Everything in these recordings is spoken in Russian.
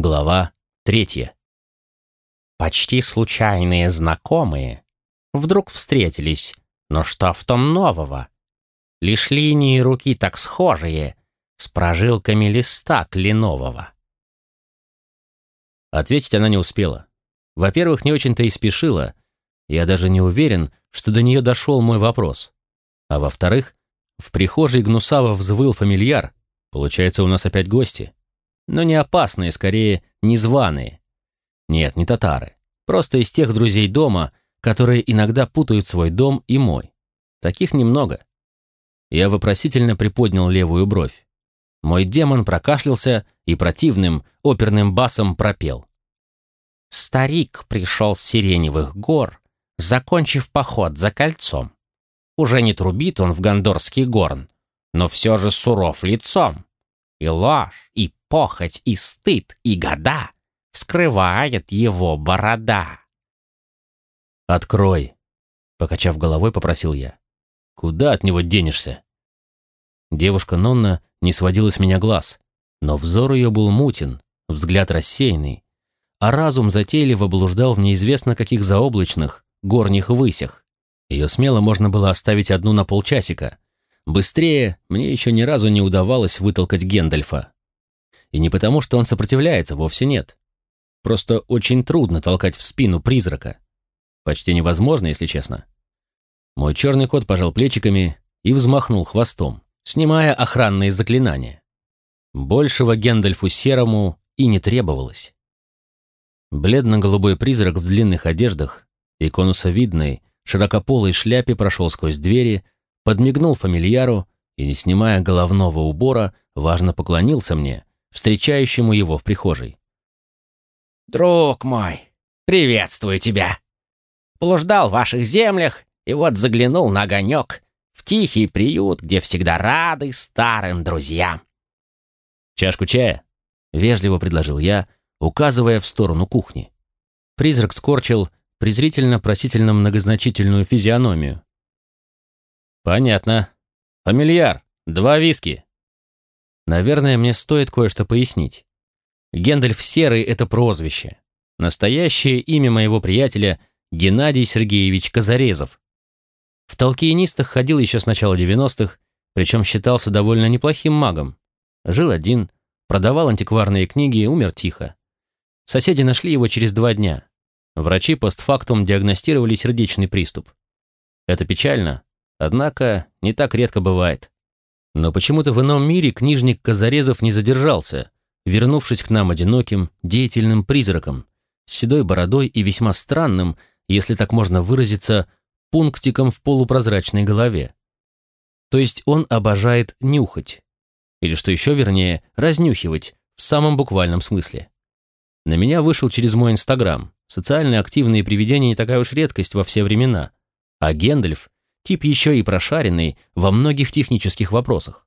Глава третья. Почти случайные знакомые вдруг встретились, но что в том нового? Лишь линии руки так схожие, с прожилками листа кленового. Ответить она не успела. Во-первых, не очень-то и спешила. Я даже не уверен, что до нее дошел мой вопрос. А во-вторых, в прихожей гнусаво взвыл фамильяр. Получается, у нас опять гости но не опасные, скорее, незваные. Нет, не татары. Просто из тех друзей дома, которые иногда путают свой дом и мой. Таких немного. Я вопросительно приподнял левую бровь. Мой демон прокашлялся и противным оперным басом пропел. Старик пришел с сиреневых гор, закончив поход за кольцом. Уже не трубит он в гондорский горн, но все же суров лицом. И ложь, и похоть, и стыд, и года скрывает его борода. «Открой!» — покачав головой, попросил я. «Куда от него денешься?» Девушка Нонна не сводила с меня глаз, но взор ее был мутен, взгляд рассеянный, а разум затейливо блуждал в неизвестно каких заоблачных, горних высях. Ее смело можно было оставить одну на полчасика, Быстрее мне еще ни разу не удавалось вытолкать Гендальфа. И не потому, что он сопротивляется, вовсе нет. Просто очень трудно толкать в спину призрака. Почти невозможно, если честно. Мой черный кот пожал плечиками и взмахнул хвостом, снимая охранные заклинания. Большего Гендальфу Серому и не требовалось. Бледно-голубой призрак в длинных одеждах и конусовидной, широкополой шляпе прошел сквозь двери, подмигнул фамильяру и, не снимая головного убора, важно поклонился мне, встречающему его в прихожей. «Друг мой, приветствую тебя! Блуждал в ваших землях и вот заглянул на огонек в тихий приют, где всегда рады старым друзьям». «Чашку чая?» — вежливо предложил я, указывая в сторону кухни. Призрак скорчил презрительно-просительно многозначительную физиономию, «Понятно. Фамильяр, два виски». Наверное, мне стоит кое-что пояснить. Гендальф Серый — это прозвище. Настоящее имя моего приятеля — Геннадий Сергеевич Казарезов. В толкиенистах ходил еще с начала 90-х, причем считался довольно неплохим магом. Жил один, продавал антикварные книги и умер тихо. Соседи нашли его через два дня. Врачи постфактум диагностировали сердечный приступ. Это печально, Однако не так редко бывает. Но почему-то в ином мире книжник Казарезов не задержался, вернувшись к нам одиноким, деятельным призраком, с седой бородой и весьма странным, если так можно выразиться, пунктиком в полупрозрачной голове. То есть он обожает нюхать. Или, что еще вернее, разнюхивать, в самом буквальном смысле. На меня вышел через мой Инстаграм. Социально активные привидения не такая уж редкость во все времена. А Гендальф Тип еще и прошаренный во многих технических вопросах.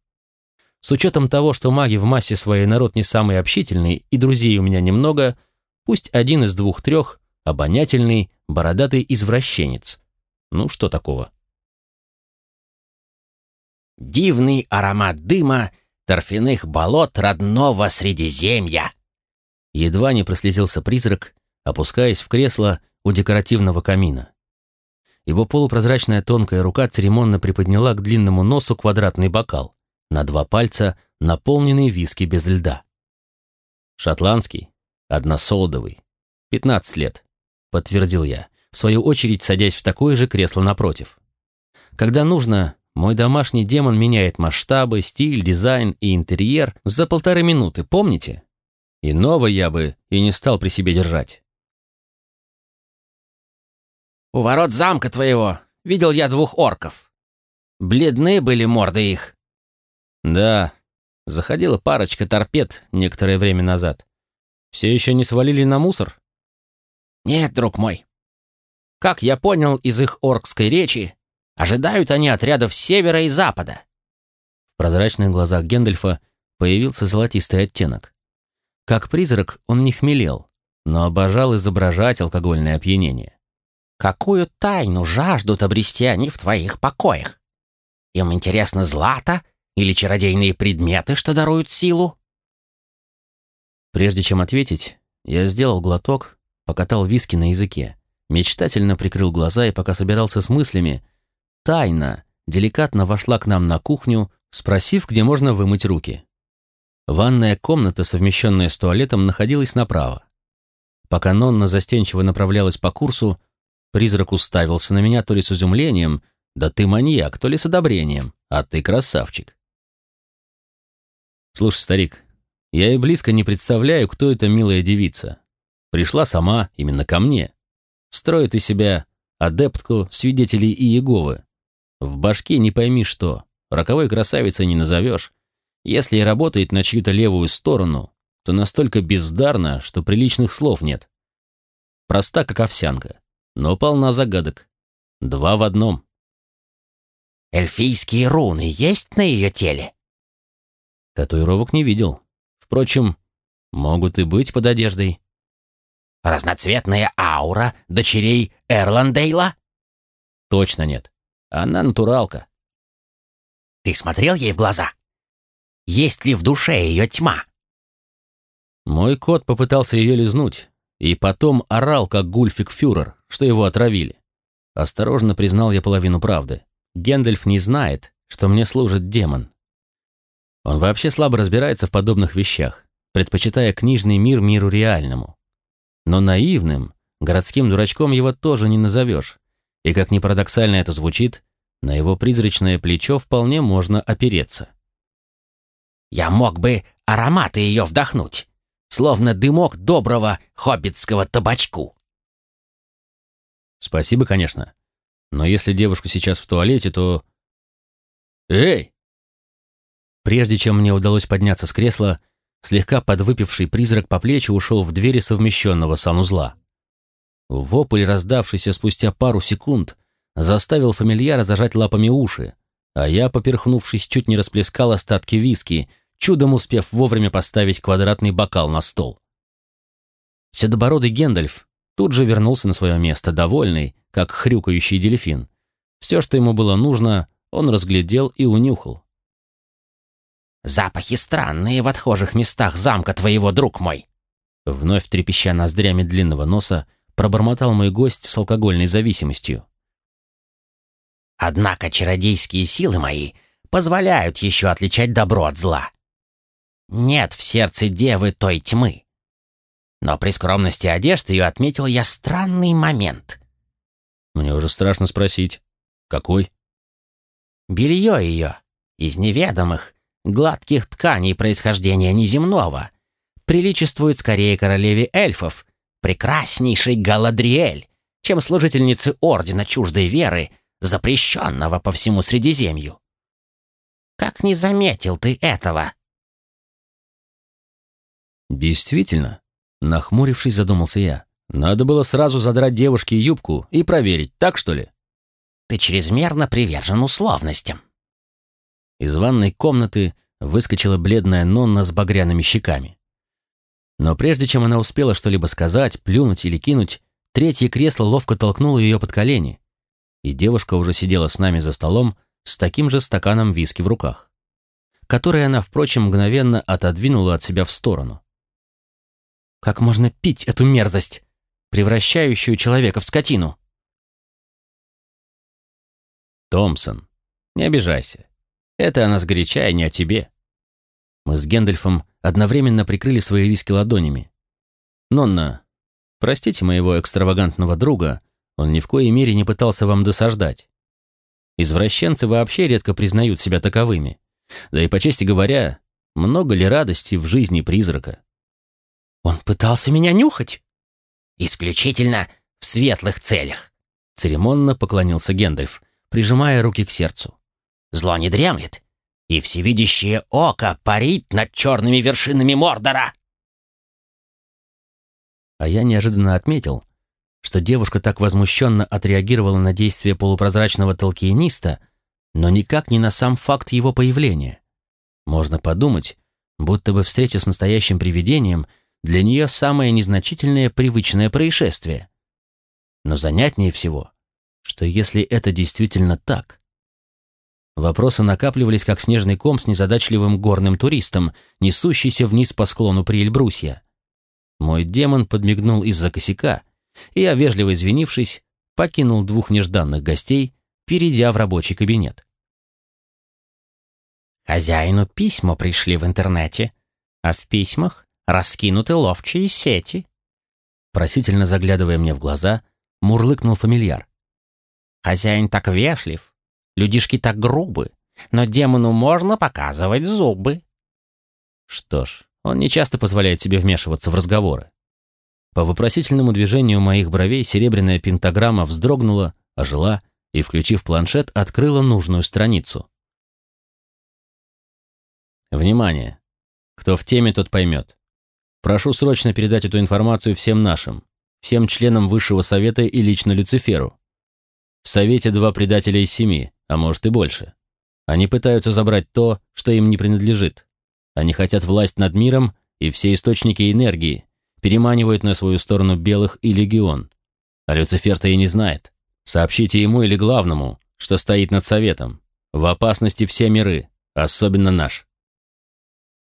С учетом того, что маги в массе своей народ не самый общительный и друзей у меня немного, пусть один из двух-трех обонятельный, бородатый извращенец. Ну, что такого? Дивный аромат дыма торфяных болот родного Средиземья. Едва не прослезился призрак, опускаясь в кресло у декоративного камина. Его полупрозрачная тонкая рука церемонно приподняла к длинному носу квадратный бокал, на два пальца наполненный виски без льда. «Шотландский, односолодовый, 15 лет», — подтвердил я, в свою очередь садясь в такое же кресло напротив. «Когда нужно, мой домашний демон меняет масштабы, стиль, дизайн и интерьер за полторы минуты, помните? Иного я бы и не стал при себе держать. У ворот замка твоего видел я двух орков. Бледны были морды их. Да, заходила парочка торпед некоторое время назад. Все еще не свалили на мусор? Нет, друг мой. Как я понял из их оркской речи, ожидают они отрядов севера и запада. В прозрачных глазах Гендальфа появился золотистый оттенок. Как призрак он не хмелел, но обожал изображать алкогольное опьянение. Какую тайну жаждут обрести они в твоих покоях? Им интересно злато или чародейные предметы, что даруют силу? Прежде чем ответить, я сделал глоток, покатал виски на языке, мечтательно прикрыл глаза и пока собирался с мыслями, тайно, деликатно вошла к нам на кухню, спросив, где можно вымыть руки. Ванная комната, совмещенная с туалетом, находилась направо. Пока Нонна застенчиво направлялась по курсу, призрак уставился на меня то ли с изумлением, да ты маньяк, то ли с одобрением, а ты красавчик. Слушай, старик, я и близко не представляю, кто эта милая девица. Пришла сама, именно ко мне. Строит из себя адептку свидетелей Иеговы. В башке не пойми что, роковой красавицей не назовешь. Если и работает на чью-то левую сторону, то настолько бездарно, что приличных слов нет. Проста, как овсянка, но полна загадок. Два в одном. «Эльфийские руны есть на ее теле?» Татуировок не видел. Впрочем, могут и быть под одеждой. Разноцветная аура дочерей Эрландейла? Точно нет. Она натуралка. Ты смотрел ей в глаза? Есть ли в душе ее тьма? Мой кот попытался ее лизнуть, и потом орал, как гульфик-фюрер, что его отравили. Осторожно признал я половину правды. Гендальф не знает, что мне служит демон. Он вообще слабо разбирается в подобных вещах, предпочитая книжный мир миру реальному. Но наивным, городским дурачком его тоже не назовешь. И как ни парадоксально это звучит, на его призрачное плечо вполне можно опереться. «Я мог бы ароматы ее вдохнуть, словно дымок доброго хоббитского табачку». «Спасибо, конечно. Но если девушка сейчас в туалете, то...» «Эй!» Прежде чем мне удалось подняться с кресла, слегка подвыпивший призрак по плечу ушел в двери совмещенного санузла. Вопль, раздавшийся спустя пару секунд, заставил фамильяра зажать лапами уши, а я, поперхнувшись, чуть не расплескал остатки виски, чудом успев вовремя поставить квадратный бокал на стол. Седобородый Гендальф тут же вернулся на свое место, довольный, как хрюкающий дельфин. Все, что ему было нужно, он разглядел и унюхал. Запахи странные в отхожих местах замка твоего, друг мой!» Вновь трепеща ноздрями длинного носа, пробормотал мой гость с алкогольной зависимостью. «Однако чародейские силы мои позволяют еще отличать добро от зла. Нет в сердце девы той тьмы. Но при скромности одежды ее отметил я странный момент». «Мне уже страшно спросить. Какой?» «Белье ее из неведомых, гладких тканей происхождения неземного, приличествует скорее королеве эльфов, прекраснейшей Галадриэль, чем служительнице ордена чуждой веры, запрещенного по всему Средиземью. Как не заметил ты этого? Действительно, нахмурившись, задумался я. Надо было сразу задрать девушке юбку и проверить, так что ли? Ты чрезмерно привержен условностям. Из ванной комнаты выскочила бледная Нонна с багряными щеками. Но прежде чем она успела что-либо сказать, плюнуть или кинуть, третье кресло ловко толкнуло ее под колени, и девушка уже сидела с нами за столом с таким же стаканом виски в руках, который она, впрочем, мгновенно отодвинула от себя в сторону. «Как можно пить эту мерзость, превращающую человека в скотину?» «Томпсон, не обижайся. Это она сгоряча и не о тебе. Мы с Гендальфом одновременно прикрыли свои виски ладонями. Нонна, простите моего экстравагантного друга, он ни в коей мере не пытался вам досаждать. Извращенцы вообще редко признают себя таковыми. Да и по чести говоря, много ли радости в жизни призрака? Он пытался меня нюхать? Исключительно в светлых целях. Церемонно поклонился Гендальф, прижимая руки к сердцу. Зло не дремлет, и всевидящее око парит над черными вершинами Мордора. А я неожиданно отметил, что девушка так возмущенно отреагировала на действия полупрозрачного толкиениста, но никак не на сам факт его появления. Можно подумать, будто бы встреча с настоящим привидением для нее самое незначительное привычное происшествие. Но занятнее всего, что если это действительно так, Вопросы накапливались, как снежный ком с незадачливым горным туристом, несущийся вниз по склону при Эльбрусье. Мой демон подмигнул из-за косяка, и я, вежливо извинившись, покинул двух нежданных гостей, перейдя в рабочий кабинет. Хозяину письма пришли в интернете, а в письмах раскинуты ловчие сети. Просительно заглядывая мне в глаза, мурлыкнул фамильяр. Хозяин так вежлив, людишки так грубы, но демону можно показывать зубы. Что ж, он не часто позволяет себе вмешиваться в разговоры. По вопросительному движению моих бровей серебряная пентаграмма вздрогнула, ожила и, включив планшет, открыла нужную страницу. Внимание! Кто в теме, тот поймет. Прошу срочно передать эту информацию всем нашим, всем членам Высшего Совета и лично Люциферу. В Совете два предателя из семи, а может и больше. Они пытаются забрать то, что им не принадлежит. Они хотят власть над миром и все источники энергии, переманивают на свою сторону белых и легион. А Люцифер-то и не знает. Сообщите ему или главному, что стоит над советом. В опасности все миры, особенно наш.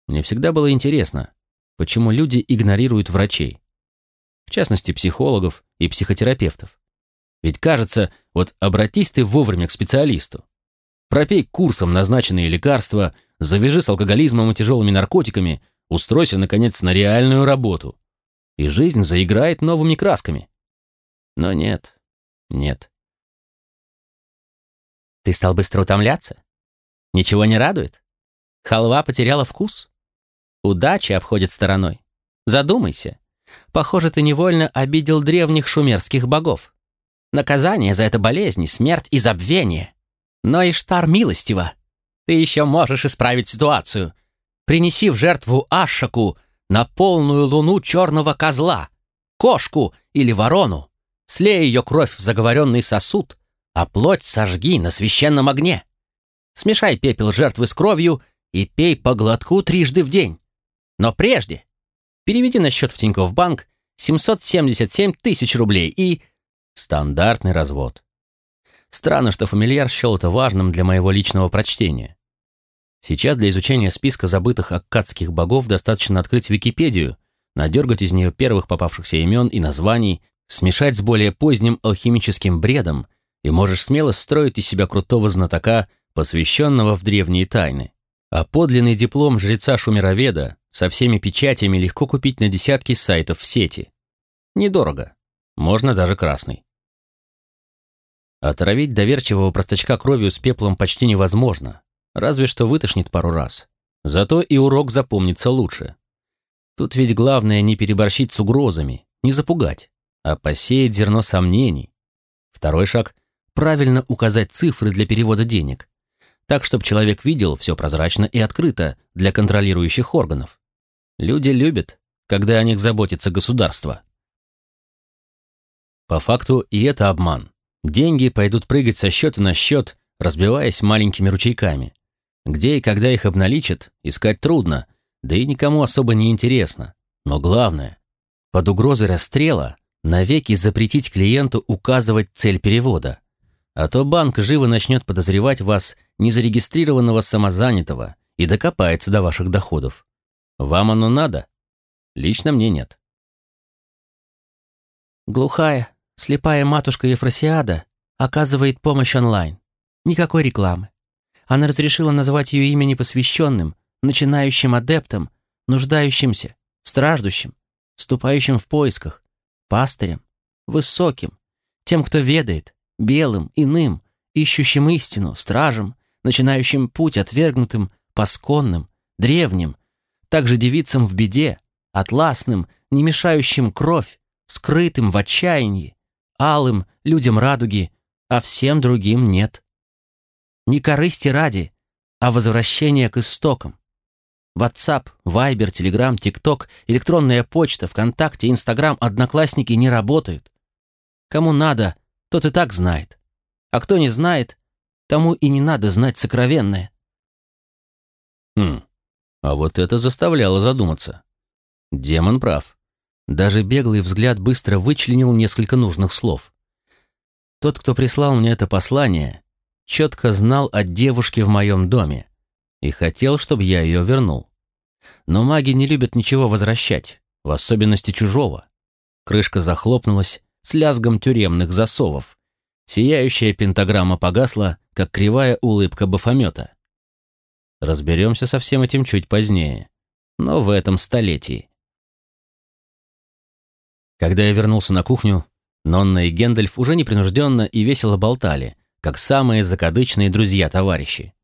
Мне всегда было интересно, почему люди игнорируют врачей. В частности, психологов и психотерапевтов. Ведь кажется, вот обратись ты вовремя к специалисту. Пропей курсом назначенные лекарства, завяжи с алкоголизмом и тяжелыми наркотиками, устройся, наконец, на реальную работу и жизнь заиграет новыми красками. Но нет, нет. Ты стал быстро утомляться? Ничего не радует? Халва потеряла вкус? Удача обходит стороной. Задумайся. Похоже, ты невольно обидел древних шумерских богов. Наказание за это болезнь, смерть и забвение. Но Иштар милостива. Ты еще можешь исправить ситуацию. Принеси в жертву Ашаку на полную луну черного козла, кошку или ворону, слей ее кровь в заговоренный сосуд, а плоть сожги на священном огне. Смешай пепел жертвы с кровью и пей по глотку трижды в день. Но прежде переведи на счет в Тинькофф банк 777 тысяч рублей и... Стандартный развод. Странно, что фамильяр счел это важным для моего личного прочтения. Сейчас для изучения списка забытых аккадских богов достаточно открыть Википедию, надергать из нее первых попавшихся имен и названий, смешать с более поздним алхимическим бредом, и можешь смело строить из себя крутого знатока, посвященного в древние тайны. А подлинный диплом жреца-шумероведа со всеми печатями легко купить на десятки сайтов в сети. Недорого. Можно даже красный. Отравить доверчивого простачка кровью с пеплом почти невозможно, Разве что вытошнит пару раз. Зато и урок запомнится лучше. Тут ведь главное не переборщить с угрозами, не запугать, а посеять зерно сомнений. Второй шаг – правильно указать цифры для перевода денег. Так, чтобы человек видел все прозрачно и открыто для контролирующих органов. Люди любят, когда о них заботится государство. По факту и это обман. Деньги пойдут прыгать со счета на счет, разбиваясь маленькими ручейками. Где и когда их обналичат, искать трудно, да и никому особо не интересно. Но главное, под угрозой расстрела навеки запретить клиенту указывать цель перевода. А то банк живо начнет подозревать вас незарегистрированного самозанятого и докопается до ваших доходов. Вам оно надо? Лично мне нет. Глухая, слепая матушка Ефросиада оказывает помощь онлайн. Никакой рекламы. Она разрешила называть ее имя непосвященным, начинающим адептом, нуждающимся, страждущим, ступающим в поисках, пастырем, высоким, тем, кто ведает, белым, иным, ищущим истину, стражем, начинающим путь отвергнутым, пасконным, древним, также девицам в беде, атласным, не мешающим кровь, скрытым в отчаянии, алым, людям радуги, а всем другим нет не корысти ради, а возвращение к истокам. WhatsApp, Viber, Telegram, TikTok, электронная почта, ВКонтакте, Инстаграм, Одноклассники не работают. Кому надо, тот и так знает. А кто не знает, тому и не надо знать сокровенное. Хм, а вот это заставляло задуматься. Демон прав. Даже беглый взгляд быстро вычленил несколько нужных слов. Тот, кто прислал мне это послание, четко знал о девушке в моем доме и хотел, чтобы я ее вернул. Но маги не любят ничего возвращать, в особенности чужого. Крышка захлопнулась с лязгом тюремных засовов. Сияющая пентаграмма погасла, как кривая улыбка бафомета. Разберемся со всем этим чуть позднее, но в этом столетии. Когда я вернулся на кухню, Нонна и Гендальф уже непринужденно и весело болтали, как самые закадычные друзья-товарищи.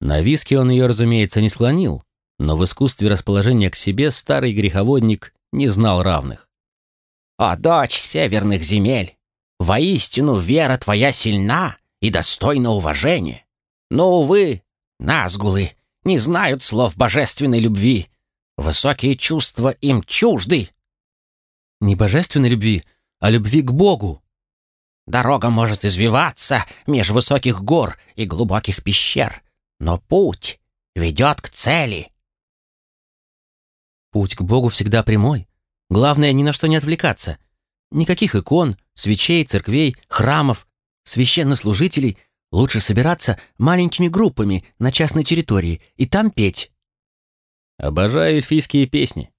На виски он ее, разумеется, не склонил, но в искусстве расположения к себе старый греховодник не знал равных. «О, дочь северных земель! Воистину вера твоя сильна и достойна уважения. Но, увы, назгулы не знают слов божественной любви. Высокие чувства им чужды». «Не божественной любви, а любви к Богу», Дорога может извиваться меж высоких гор и глубоких пещер, но путь ведет к цели. Путь к Богу всегда прямой. Главное, ни на что не отвлекаться. Никаких икон, свечей, церквей, храмов, священнослужителей. Лучше собираться маленькими группами на частной территории и там петь. Обожаю эльфийские песни.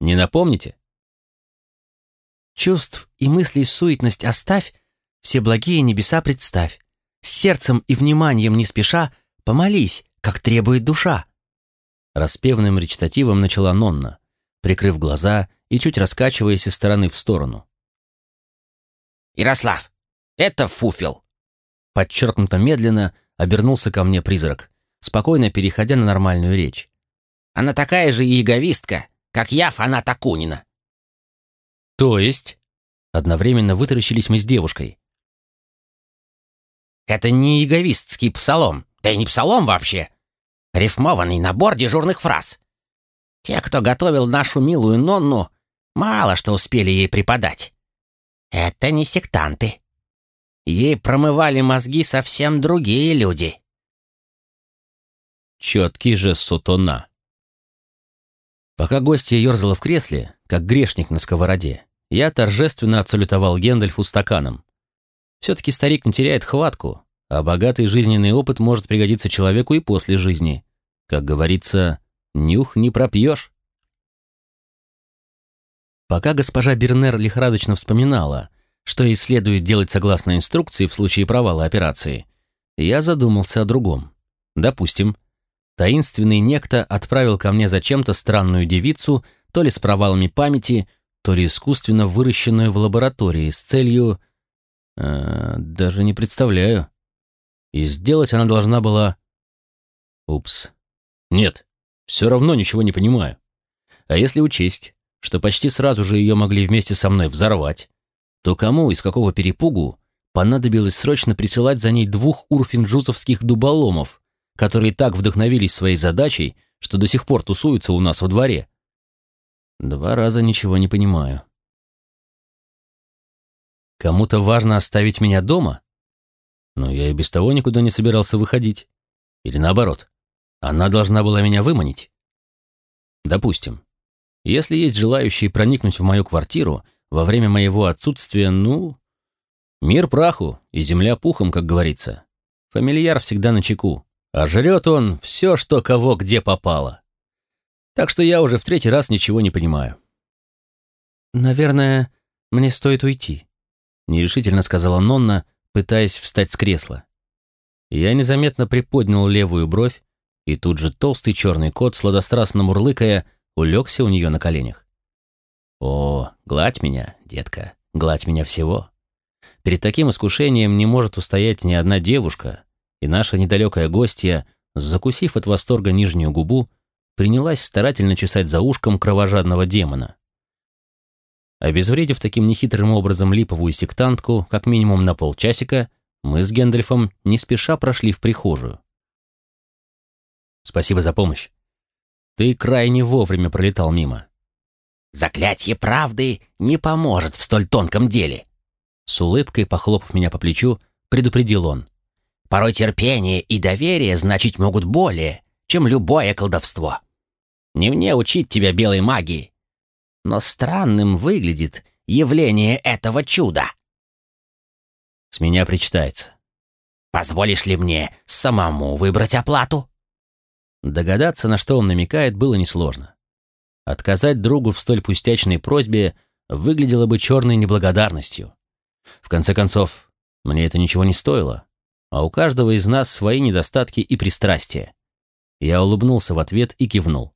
Не напомните? Чувств и мыслей суетность оставь, все благие небеса представь. С сердцем и вниманием не спеша помолись, как требует душа. Распевным речитативом начала Нонна, прикрыв глаза и чуть раскачиваясь из стороны в сторону. «Ярослав, это фуфел!» Подчеркнуто медленно обернулся ко мне призрак, спокойно переходя на нормальную речь. «Она такая же иеговистка, как я фанат Акунина». «То есть?» Одновременно вытаращились мы с девушкой. Это не яговистский псалом, да и не псалом вообще. Рифмованный набор дежурных фраз. Те, кто готовил нашу милую Нонну, мало что успели ей преподать. Это не сектанты. Ей промывали мозги совсем другие люди. Четкий же сутона. Пока гостья ерзала в кресле, как грешник на сковороде, я торжественно отсалютовал Гендальфу стаканом. Все-таки старик не теряет хватку, а богатый жизненный опыт может пригодиться человеку и после жизни. Как говорится, нюх не пропьешь. Пока госпожа Бернер лихорадочно вспоминала, что ей следует делать согласно инструкции в случае провала операции, я задумался о другом. Допустим, таинственный некто отправил ко мне зачем-то странную девицу, то ли с провалами памяти, то ли искусственно выращенную в лаборатории с целью Э, даже не представляю. И сделать она должна была... Упс. Нет, все равно ничего не понимаю. А если учесть, что почти сразу же ее могли вместе со мной взорвать, то кому из какого перепугу понадобилось срочно присылать за ней двух урфинджузовских дуболомов, которые так вдохновились своей задачей, что до сих пор тусуются у нас во дворе? Два раза ничего не понимаю. Кому-то важно оставить меня дома? Но я и без того никуда не собирался выходить. Или наоборот, она должна была меня выманить. Допустим, если есть желающие проникнуть в мою квартиру во время моего отсутствия, ну... Мир праху и земля пухом, как говорится. Фамильяр всегда на чеку, а жрет он все, что кого где попало. Так что я уже в третий раз ничего не понимаю. «Наверное, мне стоит уйти», нерешительно сказала Нонна, пытаясь встать с кресла. Я незаметно приподнял левую бровь, и тут же толстый черный кот, сладострастно мурлыкая, улегся у нее на коленях. «О, гладь меня, детка, гладь меня всего». Перед таким искушением не может устоять ни одна девушка, и наша недалекая гостья, закусив от восторга нижнюю губу, принялась старательно чесать за ушком кровожадного демона. Обезвредив таким нехитрым образом липовую сектантку как минимум на полчасика, мы с Гендальфом не спеша прошли в прихожую. «Спасибо за помощь. Ты крайне вовремя пролетал мимо». «Заклятие правды не поможет в столь тонком деле», с улыбкой, похлопав меня по плечу, предупредил он. «Порой терпение и доверие значить могут более, чем любое колдовство. Не мне учить тебя белой магии, но странным выглядит явление этого чуда. С меня причитается. Позволишь ли мне самому выбрать оплату?» Догадаться, на что он намекает, было несложно. Отказать другу в столь пустячной просьбе выглядело бы черной неблагодарностью. В конце концов, мне это ничего не стоило, а у каждого из нас свои недостатки и пристрастия. Я улыбнулся в ответ и кивнул.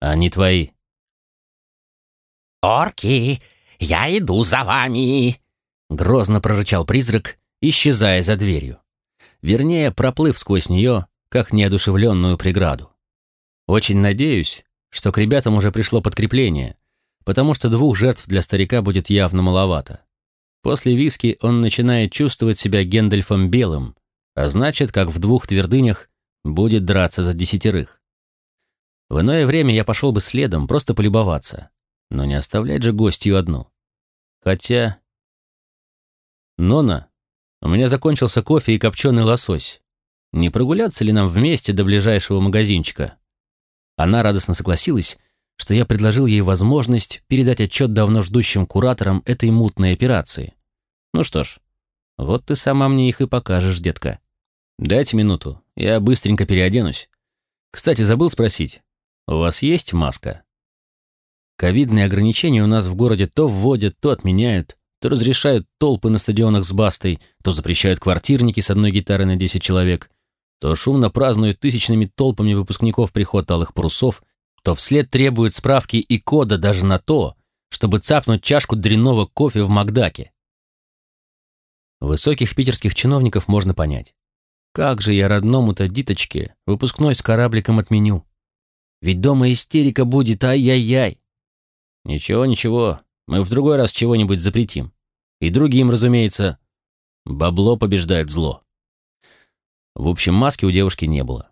«Они твои». «Орки, я иду за вами!» Грозно прорычал призрак, исчезая за дверью. Вернее, проплыв сквозь нее, как неодушевленную преграду. Очень надеюсь, что к ребятам уже пришло подкрепление, потому что двух жертв для старика будет явно маловато. После виски он начинает чувствовать себя Гендальфом Белым, а значит, как в двух твердынях, будет драться за десятерых. В иное время я пошел бы следом, просто полюбоваться, но не оставлять же гостью одну. Хотя... Нона, у меня закончился кофе и копченый лосось. Не прогуляться ли нам вместе до ближайшего магазинчика? Она радостно согласилась, что я предложил ей возможность передать отчет давно ждущим кураторам этой мутной операции. Ну что ж, вот ты сама мне их и покажешь, детка. Дайте минуту, я быстренько переоденусь. Кстати, забыл спросить, у вас есть маска? Ковидные ограничения у нас в городе то вводят, то отменяют то разрешают толпы на стадионах с бастой, то запрещают квартирники с одной гитарой на 10 человек, то шумно празднуют тысячными толпами выпускников приход алых парусов, то вслед требуют справки и кода даже на то, чтобы цапнуть чашку дрянного кофе в Макдаке. Высоких питерских чиновников можно понять. Как же я родному-то диточке выпускной с корабликом отменю? Ведь дома истерика будет, ай-яй-яй. Ничего, ничего, мы в другой раз чего-нибудь запретим. И другим, разумеется. Бабло побеждает зло. В общем, маски у девушки не было.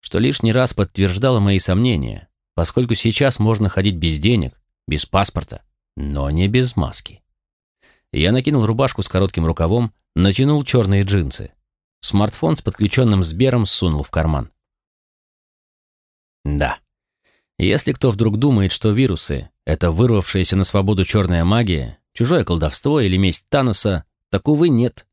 Что лишний раз подтверждало мои сомнения, поскольку сейчас можно ходить без денег, без паспорта, но не без маски. Я накинул рубашку с коротким рукавом, натянул черные джинсы. Смартфон с подключенным Сбером сунул в карман. Да. Если кто вдруг думает, что вирусы — это вырвавшаяся на свободу черная магия, чужое колдовство или месть Таноса, так, увы, нет.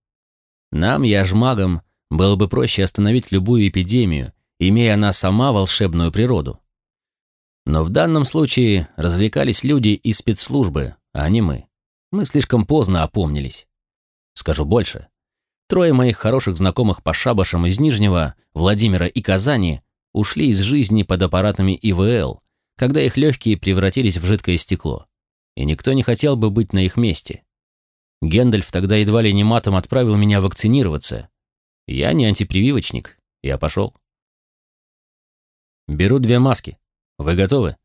Нам, яжмагам, было бы проще остановить любую эпидемию, имея она сама волшебную природу. Но в данном случае развлекались люди из спецслужбы, а не мы. Мы слишком поздно опомнились. Скажу больше. Трое моих хороших знакомых по шабашам из Нижнего, Владимира и Казани ушли из жизни под аппаратами ИВЛ, когда их легкие превратились в жидкое стекло и никто не хотел бы быть на их месте. Гендальф тогда едва ли не матом отправил меня вакцинироваться. Я не антипрививочник, я пошел. Беру две маски. Вы готовы?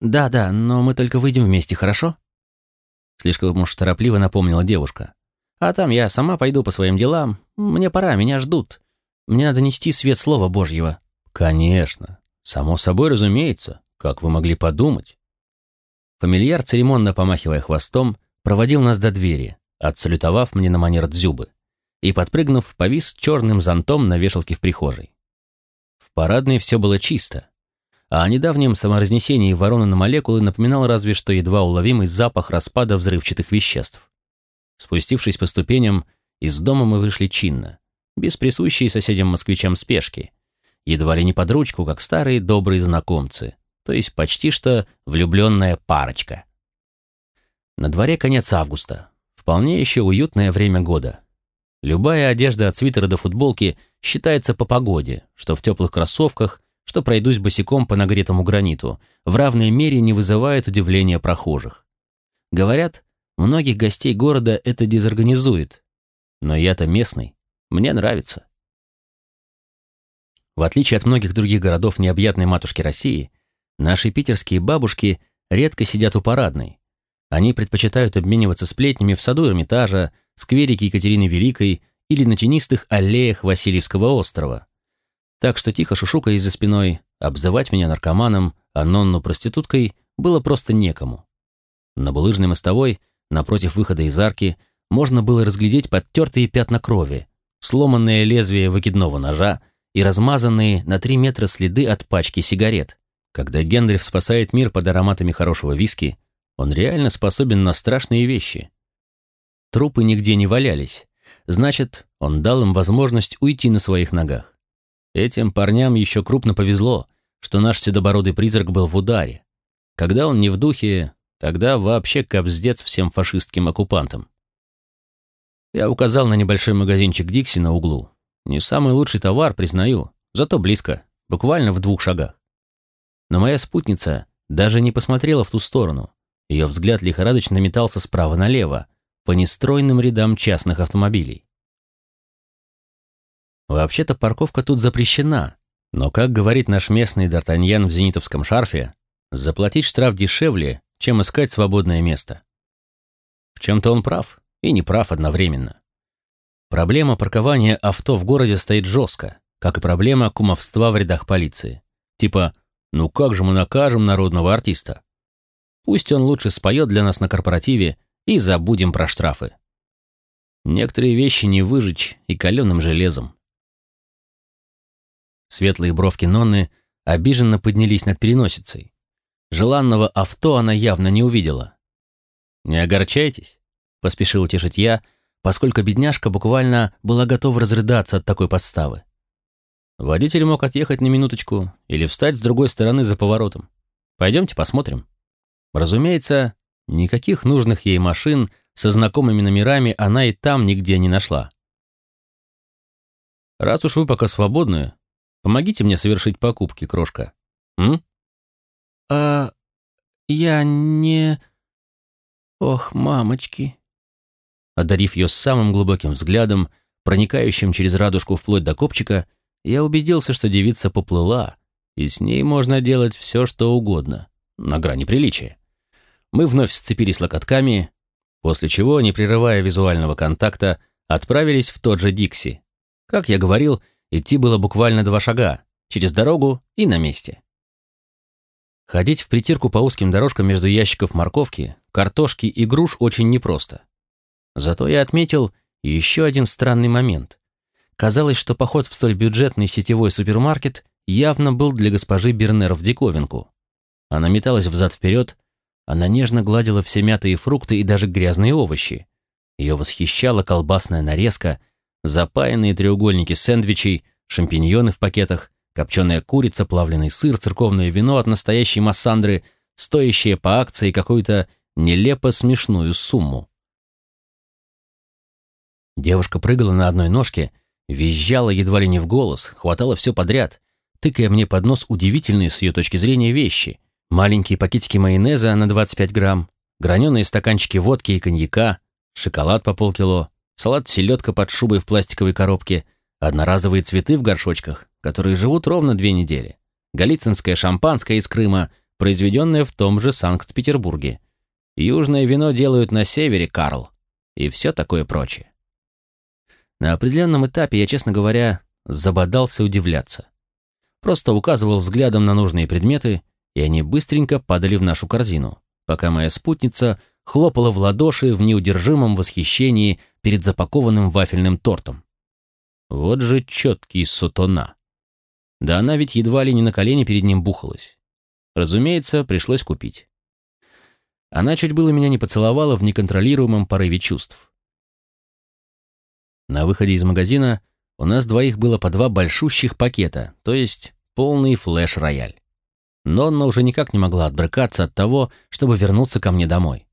Да, да, но мы только выйдем вместе, хорошо? Слишком уж торопливо напомнила девушка. А там я сама пойду по своим делам. Мне пора, меня ждут. Мне надо нести свет Слова Божьего. Конечно. Само собой разумеется. Как вы могли подумать? Фамильяр, церемонно помахивая хвостом, проводил нас до двери, отсалютовав мне на манер дзюбы, и, подпрыгнув, повис черным зонтом на вешалке в прихожей. В парадной все было чисто, а о недавнем саморазнесении вороны на молекулы напоминал разве что едва уловимый запах распада взрывчатых веществ. Спустившись по ступеням, из дома мы вышли чинно, без присущей соседям-москвичам спешки, едва ли не под ручку, как старые добрые знакомцы — то есть почти что влюбленная парочка. На дворе конец августа, вполне еще уютное время года. Любая одежда от свитера до футболки считается по погоде, что в теплых кроссовках, что пройдусь босиком по нагретому граниту, в равной мере не вызывает удивления прохожих. Говорят, многих гостей города это дезорганизует. Но я-то местный, мне нравится. В отличие от многих других городов необъятной матушки России, Наши питерские бабушки редко сидят у парадной. Они предпочитают обмениваться сплетнями в саду Эрмитажа, скверике Екатерины Великой или на тенистых аллеях Васильевского острова. Так что тихо шушукаясь за спиной, обзывать меня наркоманом, а Нонну проституткой было просто некому. На булыжной мостовой, напротив выхода из арки, можно было разглядеть подтертые пятна крови, сломанное лезвие выкидного ножа и размазанные на три метра следы от пачки сигарет. Когда Генрих спасает мир под ароматами хорошего виски, он реально способен на страшные вещи. Трупы нигде не валялись, Значит, он дал им возможность уйти на своих ногах. Этим парням еще крупно повезло, что наш седобородый призрак был в ударе. Когда он не в духе, тогда вообще капздец всем фашистским оккупантам. Я указал на небольшой магазинчик Дикси на углу. Не самый лучший товар, признаю, зато близко, буквально в двух шагах. Но моя спутница даже не посмотрела в ту сторону. Ее взгляд лихорадочно метался справа налево, по нестройным рядам частных автомобилей. Вообще-то парковка тут запрещена, но, как говорит наш местный Д'Артаньян в зенитовском шарфе, заплатить штраф дешевле, чем искать свободное место. В чем-то он прав и не прав одновременно. Проблема паркования авто в городе стоит жестко, как и проблема кумовства в рядах полиции. Типа ну как же мы накажем народного артиста? Пусть он лучше споет для нас на корпоративе и забудем про штрафы. Некоторые вещи не выжечь и каленым железом. Светлые бровки Нонны обиженно поднялись над переносицей. Желанного авто она явно не увидела. «Не огорчайтесь», — поспешил утешить я, поскольку бедняжка буквально была готова разрыдаться от такой подставы. Водитель мог отъехать на минуточку или встать с другой стороны за поворотом. Пойдемте посмотрим. Разумеется, никаких нужных ей машин со знакомыми номерами она и там нигде не нашла. Раз уж вы пока свободны, помогите мне совершить покупки, крошка. М? А я не... Ох, мамочки. Одарив ее самым глубоким взглядом, проникающим через радужку вплоть до копчика, я убедился, что девица поплыла, и с ней можно делать все, что угодно, на грани приличия. Мы вновь сцепились локотками, после чего, не прерывая визуального контакта, отправились в тот же Дикси. Как я говорил, идти было буквально два шага, через дорогу и на месте. Ходить в притирку по узким дорожкам между ящиков морковки, картошки и груш очень непросто. Зато я отметил еще один странный момент. Казалось, что поход в столь бюджетный сетевой супермаркет явно был для госпожи Бернер в диковинку. Она металась взад-вперед, она нежно гладила все мятые фрукты и даже грязные овощи. Ее восхищала колбасная нарезка, запаянные треугольники сэндвичей, шампиньоны в пакетах, копченая курица, плавленый сыр, церковное вино от настоящей массандры, стоящее по акции какую-то нелепо смешную сумму. Девушка прыгала на одной ножке — Визжала едва ли не в голос, хватало все подряд, тыкая мне под нос удивительные с ее точки зрения вещи. Маленькие пакетики майонеза на 25 грамм, граненые стаканчики водки и коньяка, шоколад по полкило, салат-селедка под шубой в пластиковой коробке, одноразовые цветы в горшочках, которые живут ровно две недели, галицинское шампанское из Крыма, произведенное в том же Санкт-Петербурге. Южное вино делают на севере, Карл, и все такое прочее. На определенном этапе я, честно говоря, забодался удивляться. Просто указывал взглядом на нужные предметы, и они быстренько падали в нашу корзину, пока моя спутница хлопала в ладоши в неудержимом восхищении перед запакованным вафельным тортом. Вот же четкий сутона. Да она ведь едва ли не на колени перед ним бухалась. Разумеется, пришлось купить. Она чуть было меня не поцеловала в неконтролируемом порыве чувств. На выходе из магазина у нас двоих было по два большущих пакета, то есть полный флеш-рояль. Нонна уже никак не могла отбрыкаться от того, чтобы вернуться ко мне домой.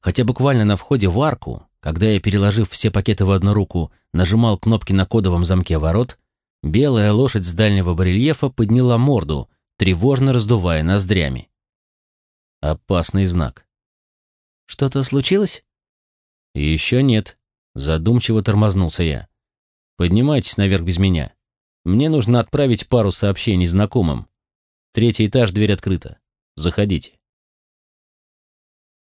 Хотя буквально на входе в арку, когда я, переложив все пакеты в одну руку, нажимал кнопки на кодовом замке ворот, белая лошадь с дальнего барельефа подняла морду, тревожно раздувая ноздрями. Опасный знак. «Что-то случилось?» «Еще нет», Задумчиво тормознулся я. «Поднимайтесь наверх без меня. Мне нужно отправить пару сообщений знакомым. Третий этаж, дверь открыта. Заходите».